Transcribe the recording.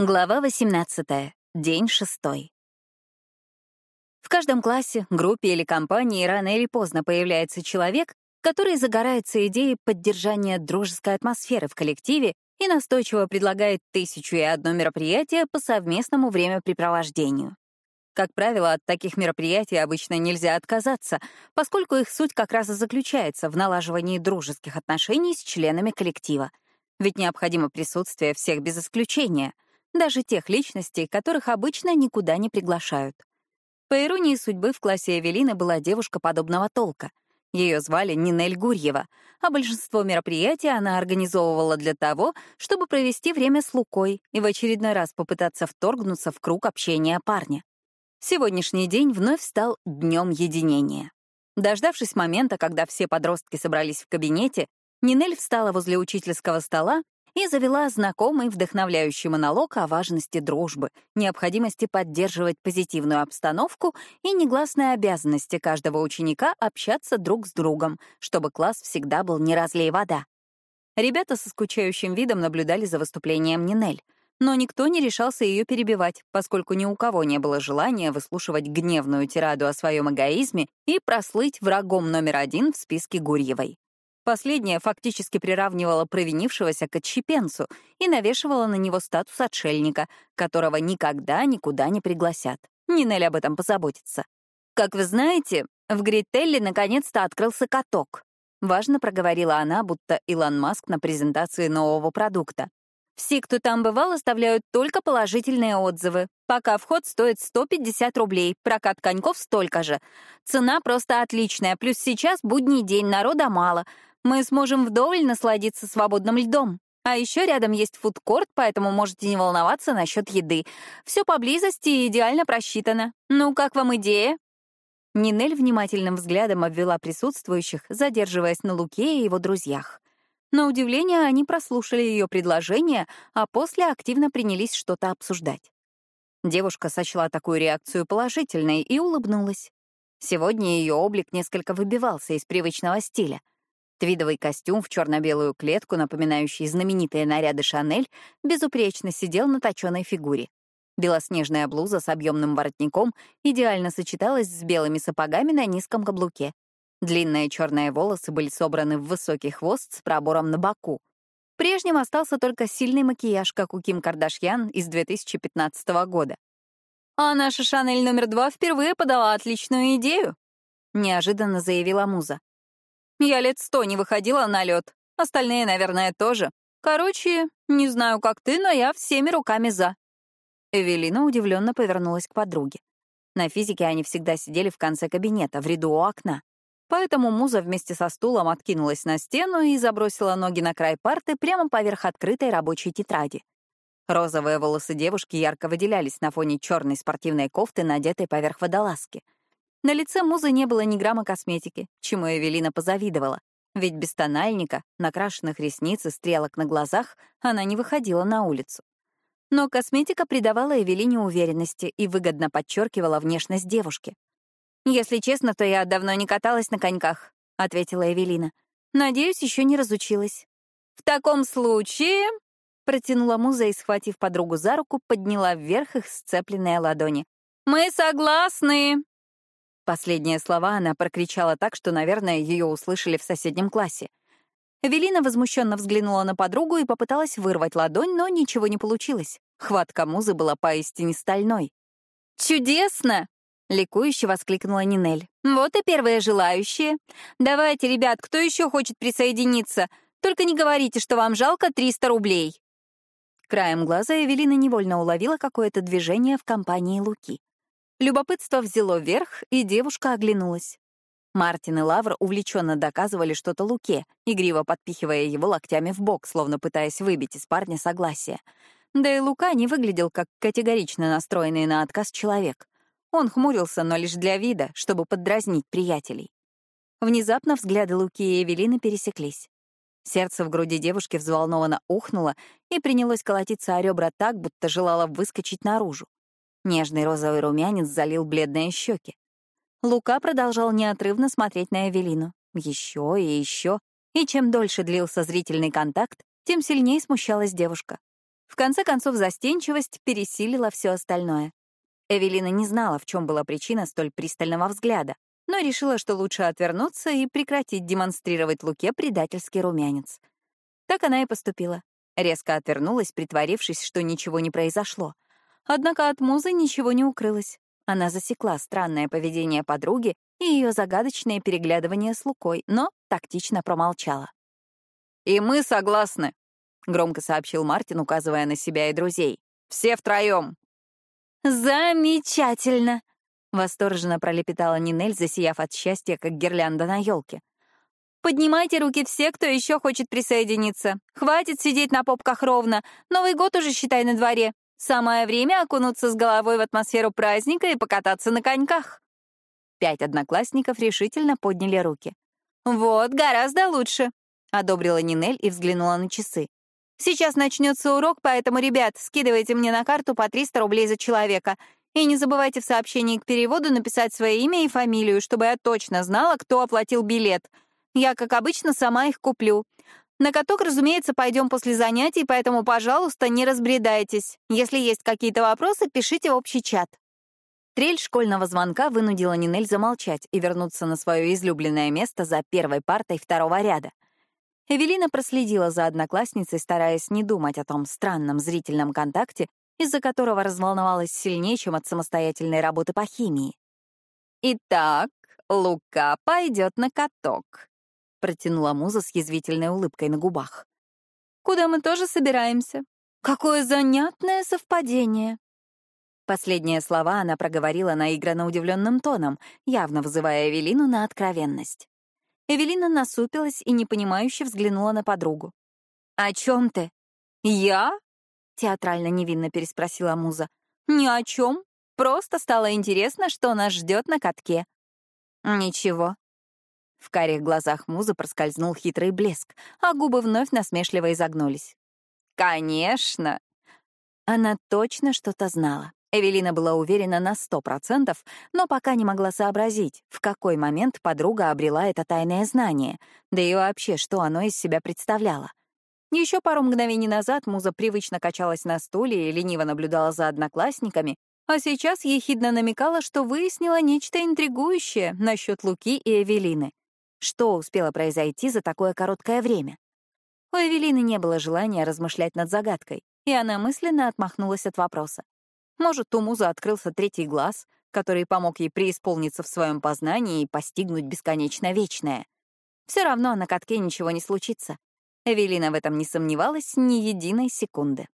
Глава 18. День шестой. В каждом классе, группе или компании рано или поздно появляется человек, который загорается идеей поддержания дружеской атмосферы в коллективе и настойчиво предлагает тысячу и одно мероприятие по совместному времяпрепровождению. Как правило, от таких мероприятий обычно нельзя отказаться, поскольку их суть как раз и заключается в налаживании дружеских отношений с членами коллектива. Ведь необходимо присутствие всех без исключения — даже тех личностей, которых обычно никуда не приглашают. По иронии судьбы, в классе Эвелины была девушка подобного толка. Ее звали Нинель Гурьева, а большинство мероприятий она организовывала для того, чтобы провести время с Лукой и в очередной раз попытаться вторгнуться в круг общения парня. Сегодняшний день вновь стал днем единения. Дождавшись момента, когда все подростки собрались в кабинете, Нинель встала возле учительского стола и завела знакомый вдохновляющий монолог о важности дружбы, необходимости поддерживать позитивную обстановку и негласной обязанности каждого ученика общаться друг с другом, чтобы класс всегда был не разлей вода. Ребята со скучающим видом наблюдали за выступлением Нинель, но никто не решался ее перебивать, поскольку ни у кого не было желания выслушивать гневную тираду о своем эгоизме и прослыть врагом номер один в списке Гурьевой. Последняя фактически приравнивала провинившегося к отщепенцу и навешивала на него статус отшельника, которого никогда никуда не пригласят. Нинель об этом позаботится. «Как вы знаете, в Грителле наконец-то открылся каток», — важно проговорила она, будто Илон Маск на презентации нового продукта. Все, кто там бывал, оставляют только положительные отзывы. Пока вход стоит 150 рублей, прокат коньков столько же. Цена просто отличная, плюс сейчас будний день, народа мало — мы сможем вдоволь насладиться свободным льдом. А еще рядом есть фудкорт, поэтому можете не волноваться насчет еды. Все поблизости и идеально просчитано. Ну, как вам идея?» Нинель внимательным взглядом обвела присутствующих, задерживаясь на Луке и его друзьях. На удивление, они прослушали ее предложение, а после активно принялись что-то обсуждать. Девушка сочла такую реакцию положительной и улыбнулась. Сегодня ее облик несколько выбивался из привычного стиля — Твидовый костюм в черно-белую клетку, напоминающий знаменитые наряды Шанель, безупречно сидел на точенной фигуре. Белоснежная блуза с объемным воротником идеально сочеталась с белыми сапогами на низком каблуке. Длинные черные волосы были собраны в высокий хвост с пробором на боку. Прежним остался только сильный макияж, как у Ким Кардашьян из 2015 года. «А наша Шанель номер два впервые подала отличную идею», — неожиданно заявила Муза. Я лет сто не выходила на лед. Остальные, наверное, тоже. Короче, не знаю, как ты, но я всеми руками за. Эвелина удивленно повернулась к подруге. На физике они всегда сидели в конце кабинета, в ряду у окна. Поэтому Муза вместе со стулом откинулась на стену и забросила ноги на край парты прямо поверх открытой рабочей тетради. Розовые волосы девушки ярко выделялись на фоне черной спортивной кофты, надетой поверх водолазки — на лице музы не было ни грамма косметики, чему Эвелина позавидовала. Ведь без тональника, накрашенных ресниц и стрелок на глазах она не выходила на улицу. Но косметика придавала Эвелине уверенности и выгодно подчеркивала внешность девушки. «Если честно, то я давно не каталась на коньках», — ответила Эвелина. «Надеюсь, еще не разучилась». «В таком случае...» — протянула муза и, схватив подругу за руку, подняла вверх их сцепленные ладони. «Мы согласны!» Последние слова она прокричала так, что, наверное, ее услышали в соседнем классе. Эвелина возмущенно взглянула на подругу и попыталась вырвать ладонь, но ничего не получилось. Хватка музы была поистине стальной. «Чудесно!» — ликующе воскликнула Нинель. «Вот и первые желающие. Давайте, ребят, кто еще хочет присоединиться? Только не говорите, что вам жалко 300 рублей». Краем глаза Эвелина невольно уловила какое-то движение в компании Луки. Любопытство взяло верх, и девушка оглянулась. Мартин и Лавр увлеченно доказывали что-то Луке, игриво подпихивая его локтями в бок, словно пытаясь выбить из парня согласие. Да и Лука не выглядел как категорично настроенный на отказ человек. Он хмурился, но лишь для вида, чтобы поддразнить приятелей. Внезапно взгляды Луки и Эвелины пересеклись. Сердце в груди девушки взволнованно ухнуло и принялось колотиться о ребра так, будто желало выскочить наружу. Нежный розовый румянец залил бледные щеки. Лука продолжал неотрывно смотреть на Эвелину. Еще и еще. И чем дольше длился зрительный контакт, тем сильнее смущалась девушка. В конце концов, застенчивость пересилила все остальное. Эвелина не знала, в чем была причина столь пристального взгляда, но решила, что лучше отвернуться и прекратить демонстрировать Луке предательский румянец. Так она и поступила. Резко отвернулась, притворившись, что ничего не произошло. Однако от музы ничего не укрылось. Она засекла странное поведение подруги и ее загадочное переглядывание с Лукой, но тактично промолчала. «И мы согласны», — громко сообщил Мартин, указывая на себя и друзей. «Все втроем». «Замечательно!» — восторженно пролепетала Нинель, засияв от счастья, как гирлянда на елке. «Поднимайте руки все, кто еще хочет присоединиться. Хватит сидеть на попках ровно. Новый год уже, считай, на дворе. Самое время окунуться с головой в атмосферу праздника и покататься на коньках. Пять одноклассников решительно подняли руки. «Вот, гораздо лучше», — одобрила Нинель и взглянула на часы. «Сейчас начнется урок, поэтому, ребят, скидывайте мне на карту по 300 рублей за человека. И не забывайте в сообщении к переводу написать свое имя и фамилию, чтобы я точно знала, кто оплатил билет. Я, как обычно, сама их куплю. На каток, разумеется, пойдем после занятий, поэтому, пожалуйста, не разбредайтесь. Если есть какие-то вопросы, пишите в общий чат. Трель школьного звонка вынудила Нинель замолчать и вернуться на свое излюбленное место за первой партой второго ряда. Эвелина проследила за одноклассницей, стараясь не думать о том странном зрительном контакте, из-за которого разволновалась сильнее, чем от самостоятельной работы по химии. «Итак, Лука пойдет на каток», — протянула Муза с язвительной улыбкой на губах. «Куда мы тоже собираемся? Какое занятное совпадение!» Последние слова она проговорила наигранно удивленным тоном, явно вызывая Эвелину на откровенность. Эвелина насупилась и непонимающе взглянула на подругу. «О чем ты?» «Я?» — театрально невинно переспросила Муза. «Ни о чем. Просто стало интересно, что нас ждет на катке». «Ничего», в карих глазах Музы проскользнул хитрый блеск, а губы вновь насмешливо изогнулись. «Конечно!» Она точно что-то знала. Эвелина была уверена на сто процентов, но пока не могла сообразить, в какой момент подруга обрела это тайное знание, да и вообще, что оно из себя представляло. Еще пару мгновений назад Муза привычно качалась на стуле и лениво наблюдала за одноклассниками, а сейчас ехидно намекала, что выяснила нечто интригующее насчет Луки и Эвелины. Что успело произойти за такое короткое время? У Эвелины не было желания размышлять над загадкой, и она мысленно отмахнулась от вопроса. Может, у музы открылся третий глаз, который помог ей преисполниться в своем познании и постигнуть бесконечно вечное. Все равно на катке ничего не случится. Эвелина в этом не сомневалась ни единой секунды.